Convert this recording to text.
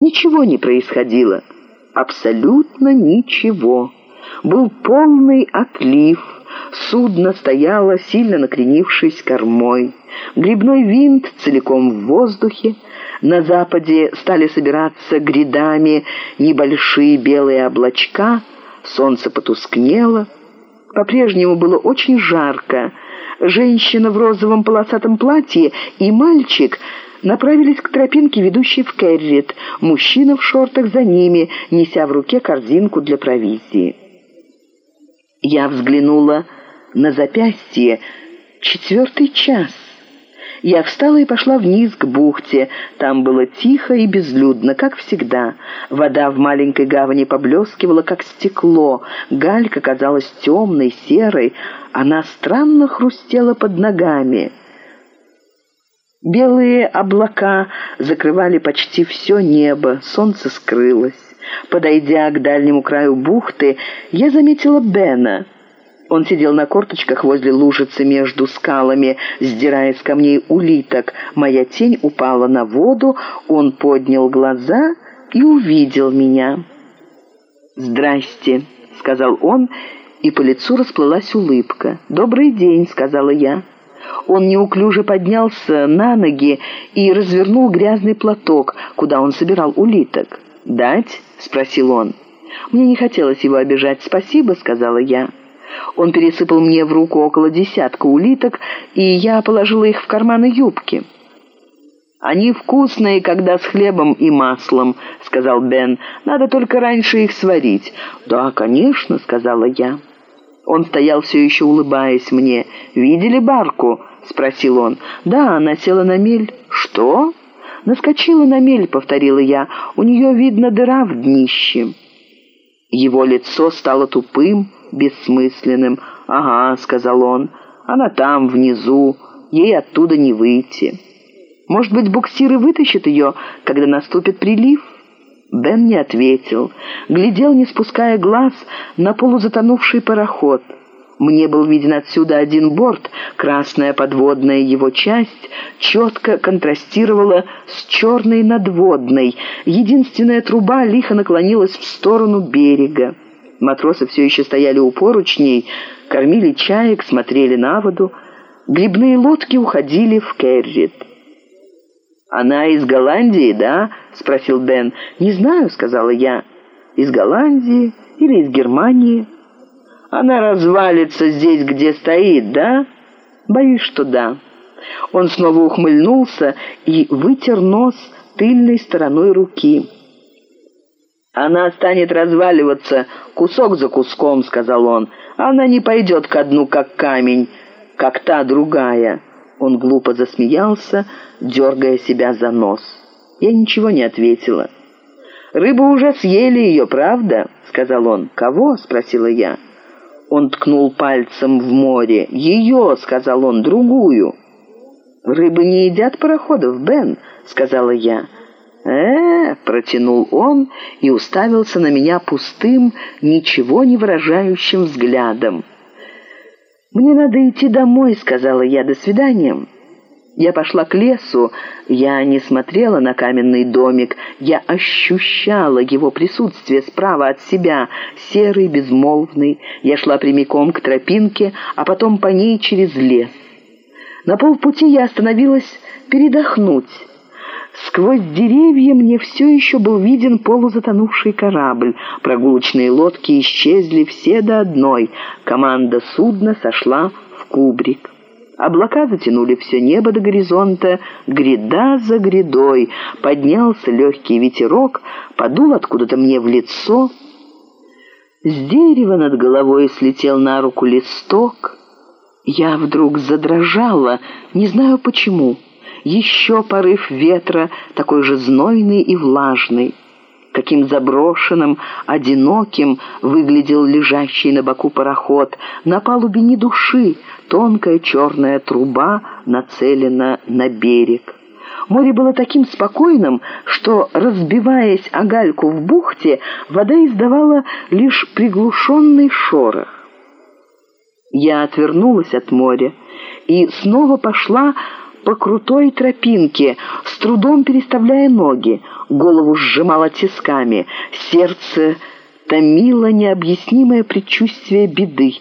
Ничего не происходило. Абсолютно ничего. Был полный отлив. Судно стояло, сильно накренившись кормой. Грибной винт целиком в воздухе. На западе стали собираться грядами небольшие белые облачка. Солнце потускнело. По-прежнему было очень жарко. Женщина в розовом полосатом платье и мальчик направились к тропинке, ведущей в Керрит. Мужчина в шортах за ними, неся в руке корзинку для провизии. Я взглянула на запястье. Четвертый час. Я встала и пошла вниз к бухте. Там было тихо и безлюдно, как всегда. Вода в маленькой гавани поблескивала, как стекло. Галька казалась темной, серой. Она странно хрустела под ногами. Белые облака закрывали почти все небо, солнце скрылось. Подойдя к дальнему краю бухты, я заметила Бена. Он сидел на корточках возле лужицы между скалами, сдирая с камней улиток. Моя тень упала на воду, он поднял глаза и увидел меня. «Здрасте», — сказал он, и по лицу расплылась улыбка. «Добрый день», — сказала я. Он неуклюже поднялся на ноги и развернул грязный платок, куда он собирал улиток. «Дать?» — спросил он. «Мне не хотелось его обижать. Спасибо», — сказала я. Он пересыпал мне в руку около десятка улиток, и я положила их в карманы юбки. «Они вкусные, когда с хлебом и маслом», — сказал Бен. «Надо только раньше их сварить». «Да, конечно», — сказала я. Он стоял все еще улыбаясь мне. «Видели барку?» — спросил он. «Да, она села на мель». «Что?» «Наскочила на мель», — повторила я. «У нее, видно, дыра в днище». Его лицо стало тупым, бессмысленным. «Ага», — сказал он, — «она там, внизу, ей оттуда не выйти». «Может быть, буксиры вытащат ее, когда наступит прилив?» Бен не ответил, глядел, не спуская глаз, на полузатонувший пароход. Мне был виден отсюда один борт, красная подводная его часть четко контрастировала с черной надводной. Единственная труба лихо наклонилась в сторону берега. Матросы все еще стояли у поручней, кормили чаек, смотрели на воду. Грибные лодки уходили в Керрит. «Она из Голландии, да?» — спросил Бен. «Не знаю», — сказала я. «Из Голландии или из Германии?» «Она развалится здесь, где стоит, да?» «Боюсь, что да». Он снова ухмыльнулся и вытер нос тыльной стороной руки. «Она станет разваливаться кусок за куском», — сказал он. «Она не пойдет ко дну, как камень, как та другая». Он глупо засмеялся, дергая себя за нос. Я ничего не ответила. «Рыбу уже съели ее, правда?» — сказал он. «Кого?» — спросила я. Он ткнул пальцем в море. «Ее!» — сказал он. «Другую!» «Рыбы не едят пароходов, Бен!» — сказала я. э протянул он и уставился на меня пустым, ничего не выражающим взглядом. «Мне надо идти домой», — сказала я. «До свидания». Я пошла к лесу, я не смотрела на каменный домик, я ощущала его присутствие справа от себя, серый, безмолвный. Я шла прямиком к тропинке, а потом по ней через лес. На полпути я остановилась передохнуть. Сквозь деревья мне все еще был виден полузатонувший корабль. Прогулочные лодки исчезли все до одной. Команда судна сошла в кубрик. Облака затянули все небо до горизонта, гряда за грядой. Поднялся легкий ветерок, подул откуда-то мне в лицо. С дерева над головой слетел на руку листок. Я вдруг задрожала, не знаю почему. Еще порыв ветра, такой же знойный и влажный. Каким заброшенным, одиноким выглядел лежащий на боку пароход. На палубе ни души, тонкая черная труба нацелена на берег. Море было таким спокойным, что, разбиваясь о гальку в бухте, вода издавала лишь приглушенный шорох. Я отвернулась от моря и снова пошла по крутой тропинке, с трудом переставляя ноги. Голову сжимало тисками, сердце томило необъяснимое предчувствие беды.